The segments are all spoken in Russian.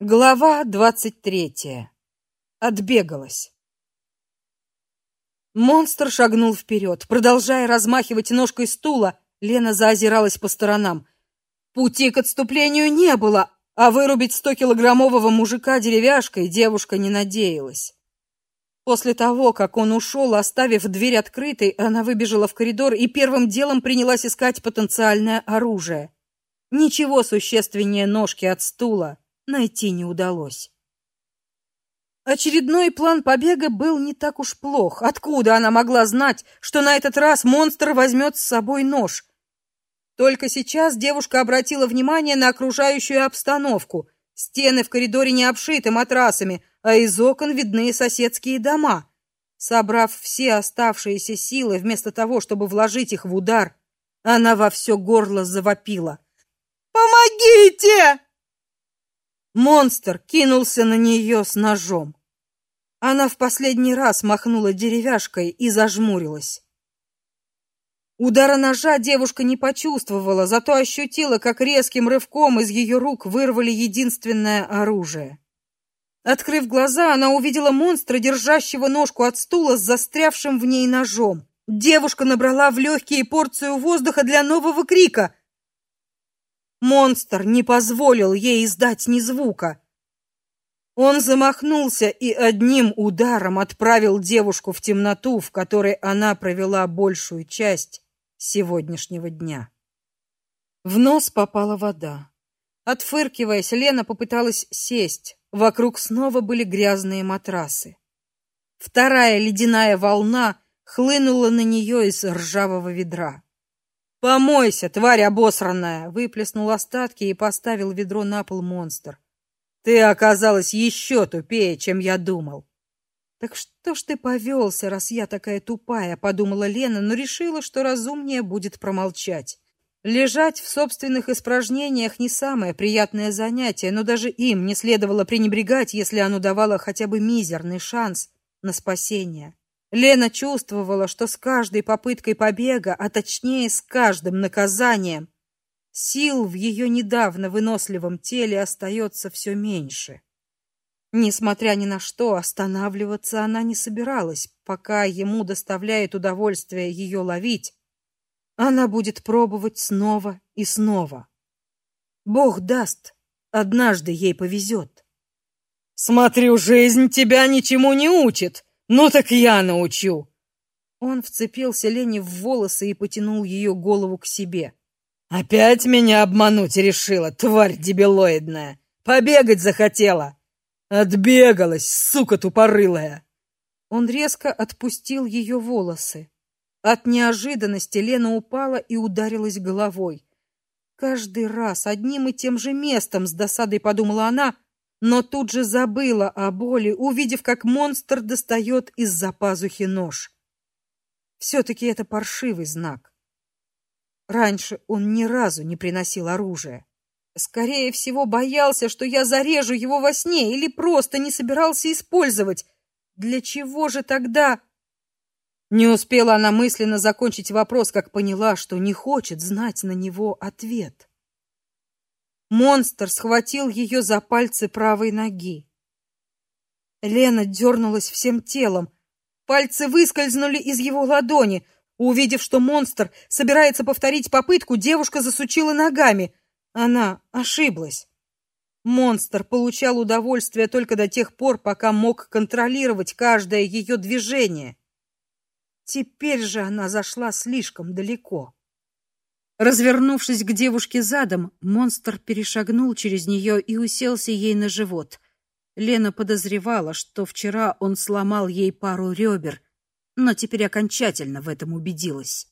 Глава двадцать третья. Отбегалась. Монстр шагнул вперед. Продолжая размахивать ножкой стула, Лена заозиралась по сторонам. Пути к отступлению не было, а вырубить стокилограммового мужика деревяшкой девушка не надеялась. После того, как он ушел, оставив дверь открытой, она выбежала в коридор и первым делом принялась искать потенциальное оружие. Ничего существеннее ножки от стула найти не удалось. Очередной план побега был не так уж плох. Откуда она могла знать, что на этот раз монстр возьмет с собой нож? Только сейчас девушка обратила внимание на окружающую обстановку. Стены в коридоре не обшиты матрасами, а из окон видны соседские дома. Собрав все оставшиеся силы, вместо того, чтобы вложить их в удар, она во все горло завопила: "Помогите!" Монстр кинулся на нее с ножом. Она в последний раз махнула деревяшкой и зажмурилась. Удара ножа девушка не почувствовала, зато ощутила, как резким рывком из ее рук вырвали единственное оружие. Открыв глаза, она увидела монстра, держащего ножку от стула с застрявшим в ней ножом. Девушка набрала в легкие порцию воздуха для нового крика, Монстр не позволил ей издать ни звука. Он замахнулся и одним ударом отправил девушку в темноту, в которой она провела большую часть сегодняшнего дня. В нос попала вода. Отфыркиваясь, Лена попыталась сесть. Вокруг снова были грязные матрасы. Вторая ледяная волна хлынула на нее из ржавого ведра. Помойся, тварь обосранная, выплеснул остатки и поставил ведро на пол монстр. Ты оказалась еще тупее, чем я думал. Так что ж ты повелся, раз я такая тупая, подумала Лена, но решила, что разумнее будет промолчать. Лежать в собственных испражнениях не самое приятное занятие, но даже им не следовало пренебрегать, если оно давало хотя бы мизерный шанс на спасение. Лена чувствовала, что с каждой попыткой побега, а точнее с каждым наказанием, сил в ее недавно выносливом теле остается все меньше. Несмотря ни на что, останавливаться она не собиралась, пока ему доставляет удовольствие ее ловить. Она будет пробовать снова и снова. Бог даст, однажды ей повезет. Смотрю, жизнь тебя ничему не учит, ну так я научу. Он вцепился Лене в волосы и потянул ее голову к себе. Опять меня обмануть решила, тварь дебилоидная. Побегать захотела. Отбегалась, сука тупорылая. Он резко отпустил ее волосы. От неожиданности Лена упала и ударилась головой. Каждый раз одним и тем же местом с досадой подумала она, но тут же забыла о боли, увидев, как монстр достает из-за пазухи нож. все таки это паршивый знак. Раньше он ни разу не приносил оружие. Скорее всего, боялся, что я зарежу его во сне или просто не собирался использовать. Для чего же тогда? Не успела она мысленно закончить вопрос, как поняла, что не хочет знать на него ответ. Монстр схватил ее за пальцы правой ноги. Лена дернулась всем телом. Пальцы выскользнули из его ладони. Увидев, что монстр собирается повторить попытку, девушка засучила ногами. Она ошиблась. Монстр получал удовольствие только до тех пор, пока мог контролировать каждое ее движение. Теперь же она зашла слишком далеко. Развернувшись к девушке задом, монстр перешагнул через нее и уселся ей на живот. Лена подозревала, что вчера он сломал ей пару ребер, но теперь окончательно в этом убедилась.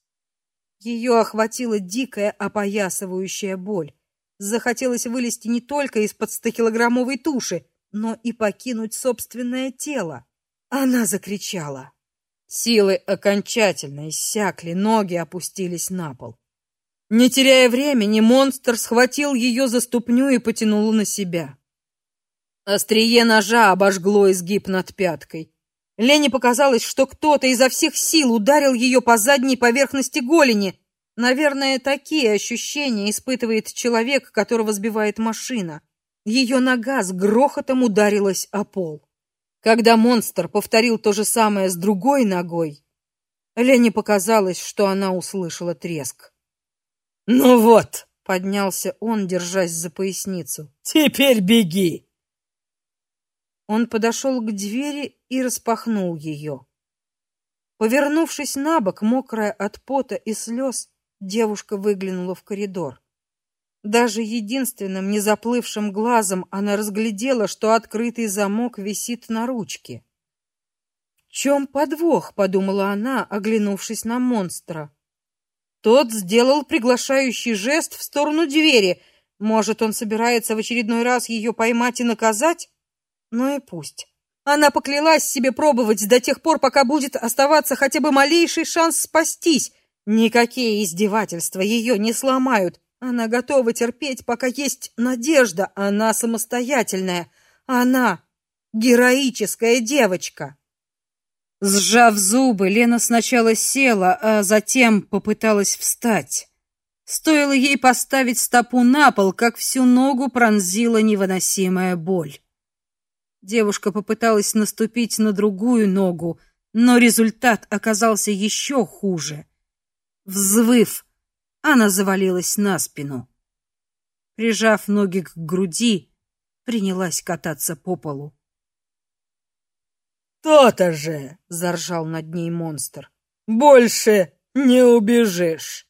Ее охватила дикая опоясывающая боль. Захотелось вылезти не только из-под стокилограммовой туши, но и покинуть собственное тело. Она закричала. Силы окончательно иссякли, ноги опустились на пол. Не теряя времени, монстр схватил ее за ступню и потянул на себя. Острие ножа обожгло изгиб над пяткой. Лене показалось, что кто-то изо всех сил ударил ее по задней поверхности голени. Наверное, такие ощущения испытывает человек, которого сбивает машина. Ее нога с грохотом ударилась о пол. Когда монстр повторил то же самое с другой ногой, Лене показалось, что она услышала треск. «Ну вот!» — поднялся он, держась за поясницу. «Теперь беги!» Он подошел к двери и распахнул ее. Повернувшись на бок, мокрая от пота и слез, девушка выглянула в коридор. Даже единственным незаплывшим глазом она разглядела, что открытый замок висит на ручке. «В чем подвох?» — подумала она, оглянувшись на монстра. Тот сделал приглашающий жест в сторону двери. Может, он собирается в очередной раз ее поймать и наказать? Ну и пусть. Она поклялась себе пробовать до тех пор, пока будет оставаться хотя бы малейший шанс спастись. Никакие издевательства ее не сломают. Она готова терпеть, пока есть надежда. Она самостоятельная. Она героическая девочка. Сжав зубы, Лена сначала села, а затем попыталась встать. Стоило ей поставить стопу на пол, как всю ногу пронзила невыносимая боль. Девушка попыталась наступить на другую ногу, но результат оказался еще хуже. Взвыв, она завалилась на спину. Прижав ноги к груди, принялась кататься по полу. «То-то же!» — заржал над ней монстр. «Больше не убежишь!»